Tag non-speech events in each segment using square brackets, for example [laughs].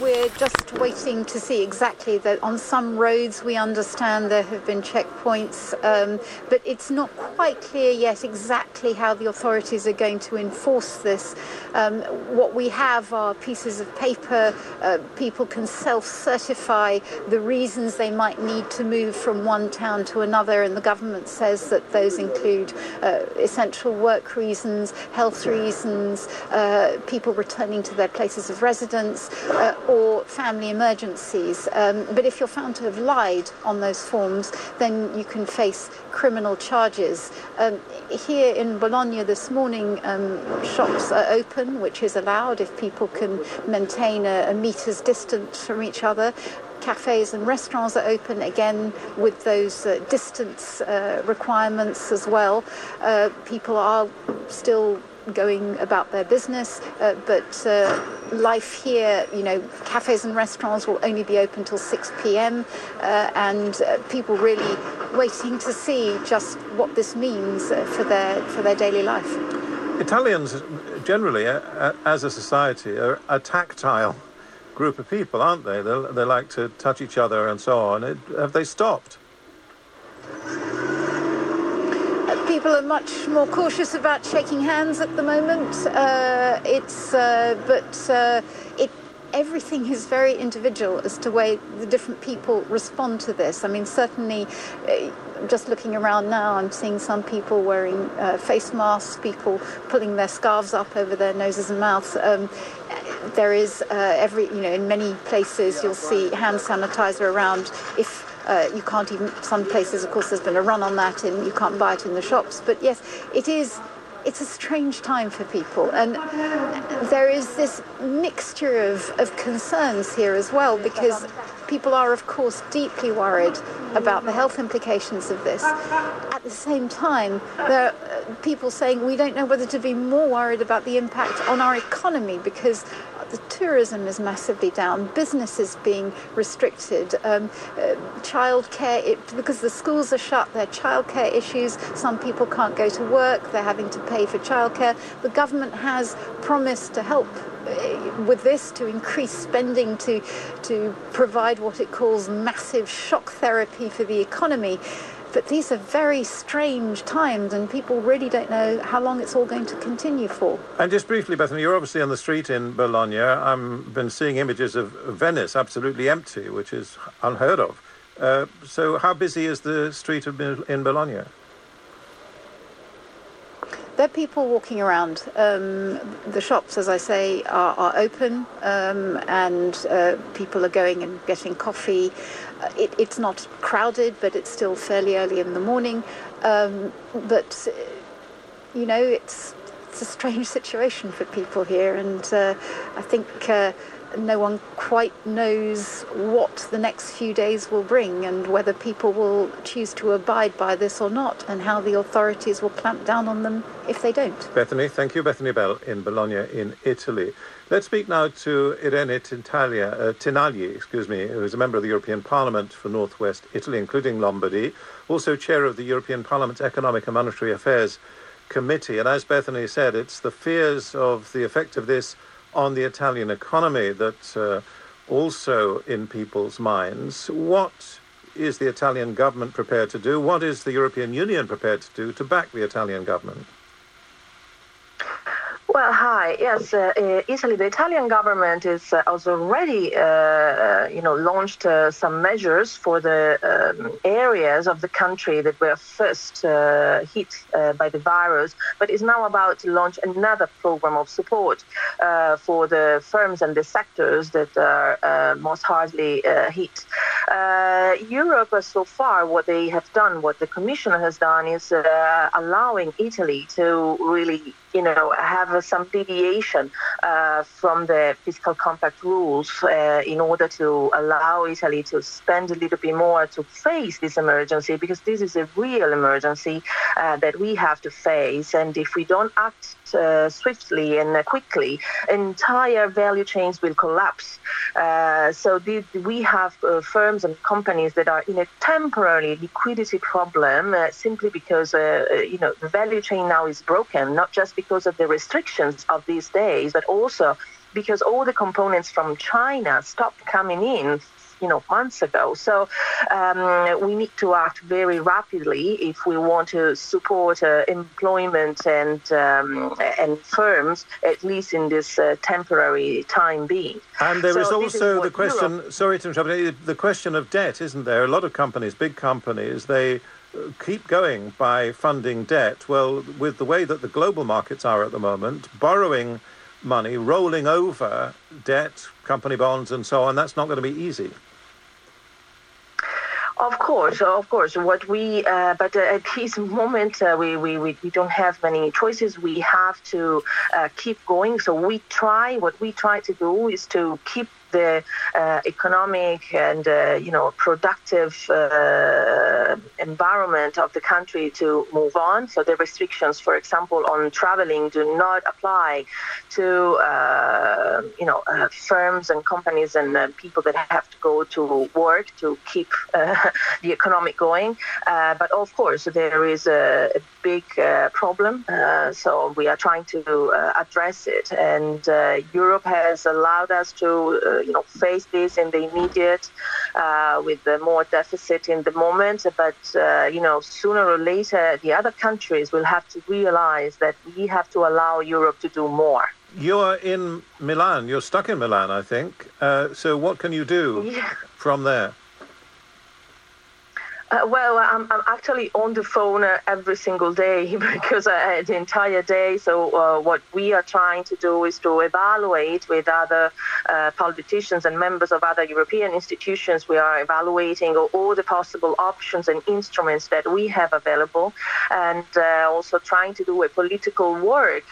we're just waiting to see exactly that. On some roads, we understand there have been checkpoints, um, but it's not quite clear yet exactly how the authorities are going to enforce this. Um, what we have are pieces of paper. Uh, people can self-certify the reasons they might need to move from one town to another, and the government says that those include uh, essential work reasons, health reasons, uh, people returning to their places of residence, uh, or family emergencies. Um, but if you're found to have lied on those forms, then you can face criminal charges. Um, here in Bologna this morning, um, shops are open, which is allowed if people can maintain a, a meter's distance from each other cafes and restaurants are open again with those uh, distance uh, requirements as well. Uh, people are still going about their business, uh, but uh, life here, you know, cafes and restaurants will only be open till 6 p.m. Uh, and uh, people really waiting to see just what this means for their for their daily life. Italians generally, uh, as a society, are a tactile group of people, aren't they? They, they like to touch each other and so on. It, have they stopped? People are much more cautious about shaking hands at the moment. Uh, it's, uh, but uh, it, everything is very individual as to way the different people respond to this. I mean, certainly, uh, just looking around now, I'm seeing some people wearing uh, face masks, people pulling their scarves up over their noses and mouths. Um, there is uh, every, you know, in many places you'll see hand sanitizer around. If uh, you can't even, some places, of course, there's been a run on that and you can't buy it in the shops. But yes, it is it's a strange time for people. And there is this mixture of, of concerns here as well, because people are, of course, deeply worried about the health implications of this. At the same time, there are people saying we don't know whether to be more worried about the impact on our economy because the tourism is massively down, business is being restricted, um, uh, childcare, it, because the schools are shut, there are childcare issues, some people can't go to work, they're having to pay for childcare. The government has promised to help uh, with this to increase spending to to provide what it calls massive shock therapy for the economy but these are very strange times, and people really don't know how long it's all going to continue for. And just briefly, Bethany, you're obviously on the street in Bologna. I've been seeing images of Venice absolutely empty, which is unheard of. Uh, so, how busy is the street in Bologna? There are people walking around. Um, the shops, as I say, are, are open, um, and uh, people are going and getting coffee. Uh, it, it's not crowded, but it's still fairly early in the morning. Um, but you know, it's it's a strange [laughs] situation for people here, and uh, I think uh, no one quite knows what the next few days will bring and whether people will choose to abide by this or not and how the authorities will clamp down on them if they don't. Bethany, thank you. Bethany Bell in Bologna in Italy. Let's speak now to Irene Tintalia, uh, Tinagli, excuse me, who is a member of the European Parliament for Northwest Italy, including Lombardy, also chair of the European Parliament's Economic and Monetary Affairs Committee. And as Bethany said, it's the fears of the effect of this on the Italian economy that uh, also in people's minds. What is the Italian government prepared to do? What is the European Union prepared to do to back the Italian government? Well, hi. Yes, uh, uh, Italy. The Italian government is uh, has already, uh, uh you know, launched uh, some measures for the um, areas of the country that were first hit by the virus, but is now about to launch another program of support for the firms and the sectors that are most hardly hit. Europe, so far, what they have done, what the Commission has done, is allowing Italy to really you know, have some deviation uh, from the fiscal compact rules uh, in order to allow Italy to spend a little bit more to face this emergency, because this is a real emergency uh, that we have to face. And if we don't act uh, swiftly and quickly, entire value chains will collapse. Uh, so the, we have uh, firms and companies that are in a temporary liquidity problem simply because you know the value chain now is broken, not just because of the restrictions of these days, but also because all the components from China stopped coming in you know months ago. So um, we need to act very rapidly if we want to support uh, employment and um, and firms at least in this uh, temporary time being. And there so is also is the question. Europe, sorry to interrupt. The question of debt, isn't there? A lot of companies, big companies, they uh, keep going by funding debt. Well, with the way that the global markets are at the moment, borrowing money, rolling over debt, company bonds, and so on, that's not going to be easy. Of course, of course. What we, uh, but uh, at this moment, uh, we, we, we, don't have many choices. We have to uh, keep going. So we try, what we try to do is to keep the uh, economic and uh, you know productive uh, environment of the country to move on. So the restrictions, for example, on traveling do not apply to uh, you know uh, firms and companies and uh, people that have to go to work to keep [laughs] the economic going. but of course, there is a, a big problem. so we are trying to address it, and Europe has allowed us to you know face this in the immediate uh, with the more deficit in the moment. But uh, you know, sooner or later, the other countries will have to realize that we have to allow Europe to do more. You're in Milan. You're stuck in Milan, I think. Uh, so, what can you do [laughs] yeah. from there? Uh, well, I'm, I'm, actually on the phone uh, every single day [laughs] because uh, the entire day. So uh, what we are trying to do is to evaluate with other uh, politicians and members of other European institutions. We are evaluating all the possible options and instruments that we have available, and also trying to do a political work,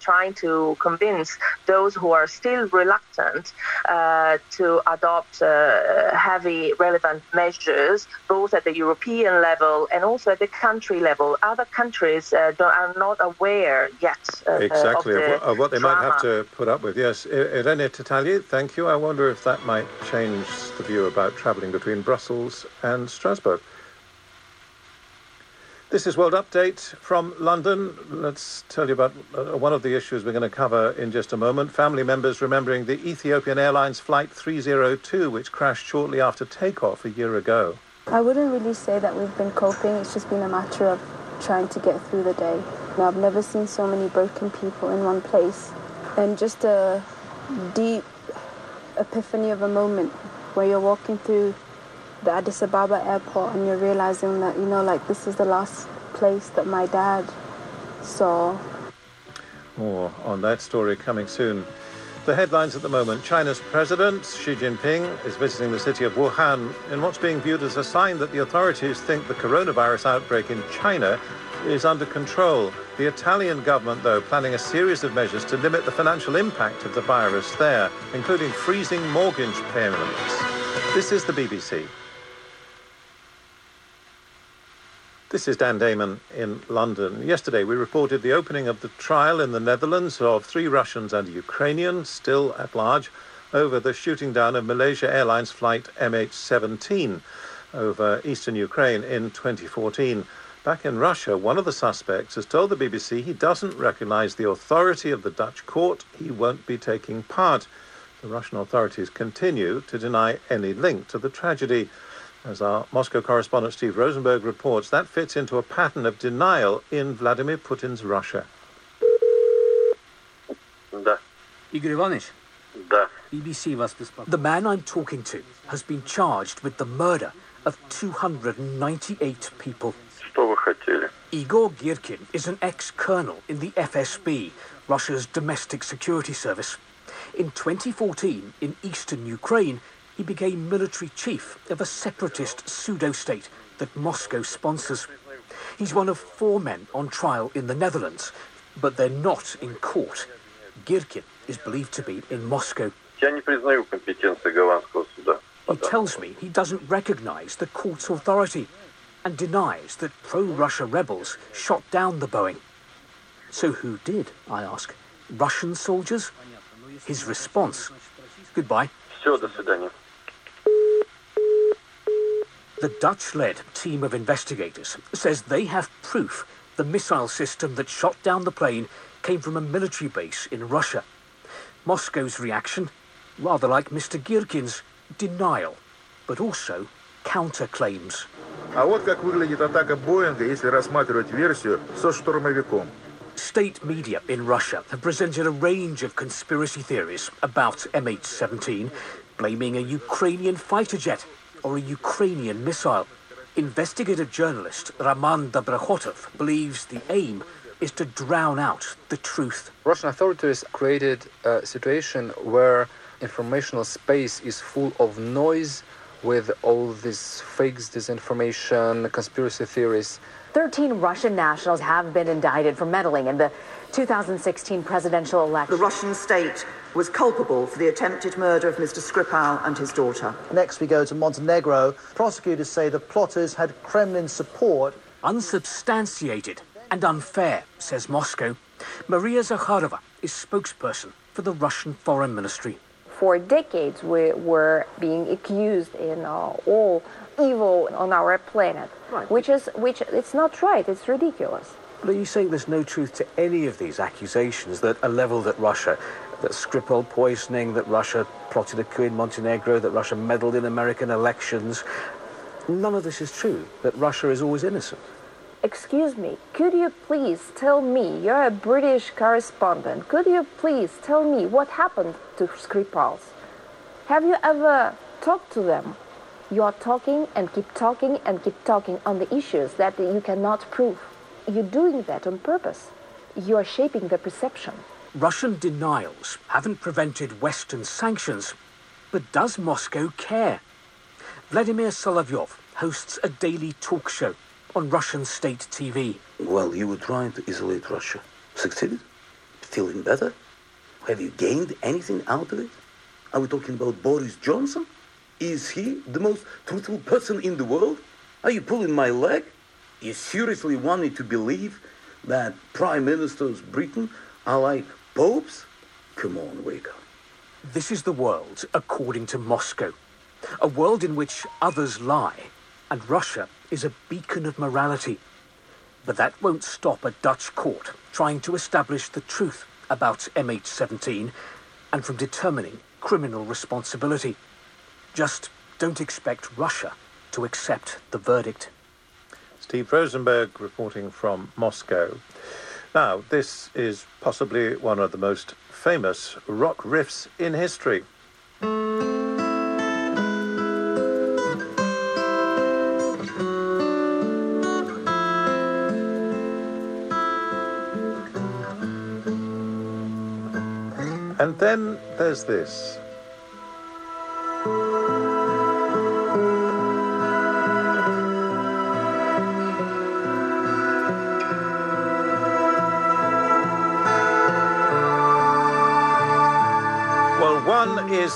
trying to convince those who are still reluctant to adopt heavy relevant measures, both at the European level and also at the country level. Other countries uh, are not aware yet uh, exactly of, of, what, of what they drama. might have to put up with. Yes, Irene Tinagli, thank you. I wonder if that might change the view about travelling between Brussels and Strasbourg. This is World Update from London. Let's tell you about uh, one of the issues we're going to cover in just a moment. Family members remembering the Ethiopian Airlines Flight 302, which crashed shortly after takeoff a year ago. I wouldn't really say that we've been coping, it's just been a matter of trying to get through the day. Now, I've never seen so many broken people in one place. And just a deep epiphany of a moment where you're walking through the Addis Ababa airport and you're realizing that, you know, like this is the last place that my dad saw. More on that story coming soon. The headlines at the moment China's President Xi Jinping is visiting the city of Wuhan in what's being viewed as a sign that the authorities think the coronavirus outbreak in China is under control. The Italian government, though, planning a series of measures to limit the financial impact of the virus there, including freezing mortgage payments. This is the BBC. This is Dan Damon in London. Yesterday, we reported the opening of the trial in the Netherlands of three Russians and a Ukrainian, still at large, over the shooting down of Malaysia Airlines flight MH17 over eastern Ukraine in 2014. Back in Russia, one of the suspects has told the BBC he doesn't recognize the authority of the Dutch court. He won't be taking part. The Russian authorities continue to deny any link to the tragedy. As our Moscow correspondent Steve Rosenberg reports, that fits into a pattern of denial in Vladimir Putin's Russia. Да. Igor Ivanovich? Да. BBC вас The man I'm talking to has been charged with the murder of 298 people. Что вы хотели? Igor Girkin is an ex-colonel in the FSB, Russia's domestic security service. In 2014, in eastern Ukraine, he became military chief of a separatist pseudo-state that Moscow sponsors. He's one of four men on trial in the Netherlands, but they're not in court. Girkin is believed to be in Moscow. He tells me he doesn't recognize the court's authority and denies that pro-Russia rebels shot down the Boeing. So who did, I ask? Russian soldiers? His response, goodbye. Все, до свидания. The Dutch led team of investigators says they have proof the missile system that shot down the plane came from a military base in Russia. Moscow's reaction, rather like Mr. Girkin's, denial, but also counterclaims. А вот как выглядит атака Боинга, если рассматривать версию со штурмовиком. State media in Russia have presented a range of conspiracy theories about MH17, blaming a Ukrainian fighter jet or a Ukrainian missile. Investigative journalist Roman Dobrokhotov believes the aim is to drown out the truth. Russian authorities created a situation where informational space is full of noise with all these fakes, disinformation, conspiracy theories. 13 Russian nationals have been indicted for meddling in the 2016 presidential election. The Russian state was culpable for the attempted murder of Mr. Skripal and his daughter. Next, we go to Montenegro. Prosecutors say the plotters had Kremlin support. Unsubstantiated and unfair, says Moscow. Maria Zakharova is spokesperson for the Russian Foreign Ministry. For decades, we were being accused in uh, all evil on our planet, Right. which is which. It's not right. It's ridiculous. But are you saying there's no truth to any of these accusations that are levelled at Russia? That Skripal poisoning, that Russia plotted a coup in Montenegro, that Russia meddled in American elections. None of this is true, that Russia is always innocent. Excuse me. Could you please tell me? You're a British correspondent. Could you please tell me what happened to Skripals? Have you ever talked to them? You are talking and keep talking and keep talking on the issues that you cannot prove. You're doing that on purpose. You are shaping the perception. Russian denials haven't prevented Western sanctions, but does Moscow care? Vladimir Solovyov hosts a daily talk show on Russian state TV. Well, you were trying to isolate Russia. Succeeded? Feeling better? Have you gained anything out of it? Are we talking about Boris Johnson? Is he the most truthful person in the world? Are you pulling my leg? You seriously want me to believe that prime ministers Britain are like popes? Come on, wake up. This is the world according to Moscow. A world in which others lie, and Russia is a beacon of morality. But that won't stop a Dutch court trying to establish the truth about MH17 and from determining criminal responsibility. Just don't expect Russia to accept the verdict. Steve Rosenberg reporting from Moscow. Now, this is possibly one of the most famous rock riffs in history. And then there's this.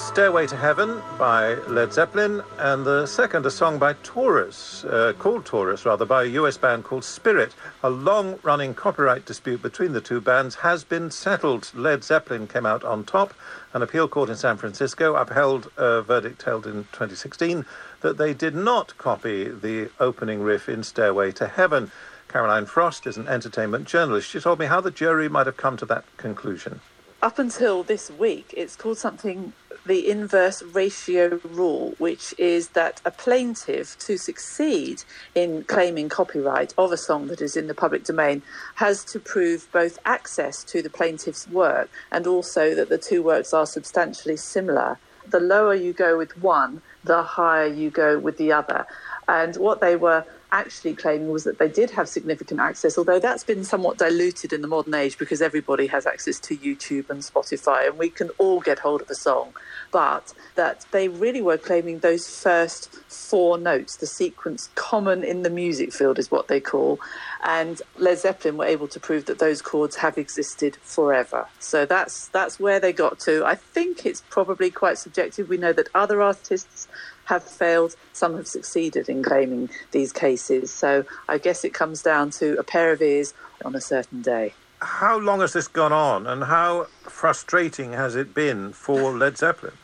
Stairway to Heaven by Led Zeppelin, and the second a song by Taurus, uh, called Taurus rather, by a US band called Spirit. A long running copyright dispute between the two bands has been settled. Led Zeppelin came out on top. An appeal court in San Francisco upheld a verdict held in 2016 that they did not copy the opening riff in Stairway to Heaven. Caroline Frost is an entertainment journalist. She told me how the jury might have come to that conclusion. Up until this week, it's called something the inverse ratio rule, which is that a plaintiff to succeed in claiming copyright of a song that is in the public domain has to prove both access to the plaintiff's work and also that the two works are substantially similar. The lower you go with one, the higher you go with the other. And what they were actually claiming was that they did have significant access, although that's been somewhat diluted in the modern age because everybody has access to YouTube and Spotify and we can all get hold of a song. But that they really were claiming those first four notes, the sequence common in the music field is what they call. And Led Zeppelin were able to prove that those chords have existed forever. So that's that's where they got to. I think it's probably quite subjective. We know that other artists have failed, some have succeeded in claiming these cases. So I guess it comes down to a pair of ears on a certain day. How long has this gone on, and how frustrating has it been for Led Zeppelin?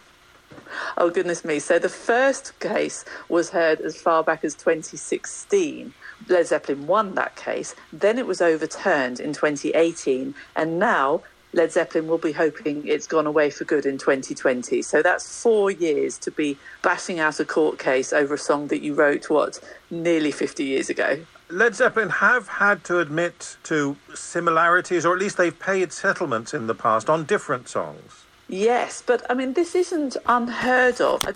Oh, goodness me. So the first case was heard as far back as 2016. Led Zeppelin won that case. Then it was overturned in 2018. And now Led Zeppelin will be hoping it's gone away for good in 2020. So that's four years to be bashing out a court case over a song that you wrote, what, nearly 50 years ago. Led Zeppelin have had to admit to similarities, or at least they've paid settlements in the past on different songs. Yes, but I mean, this isn't unheard of.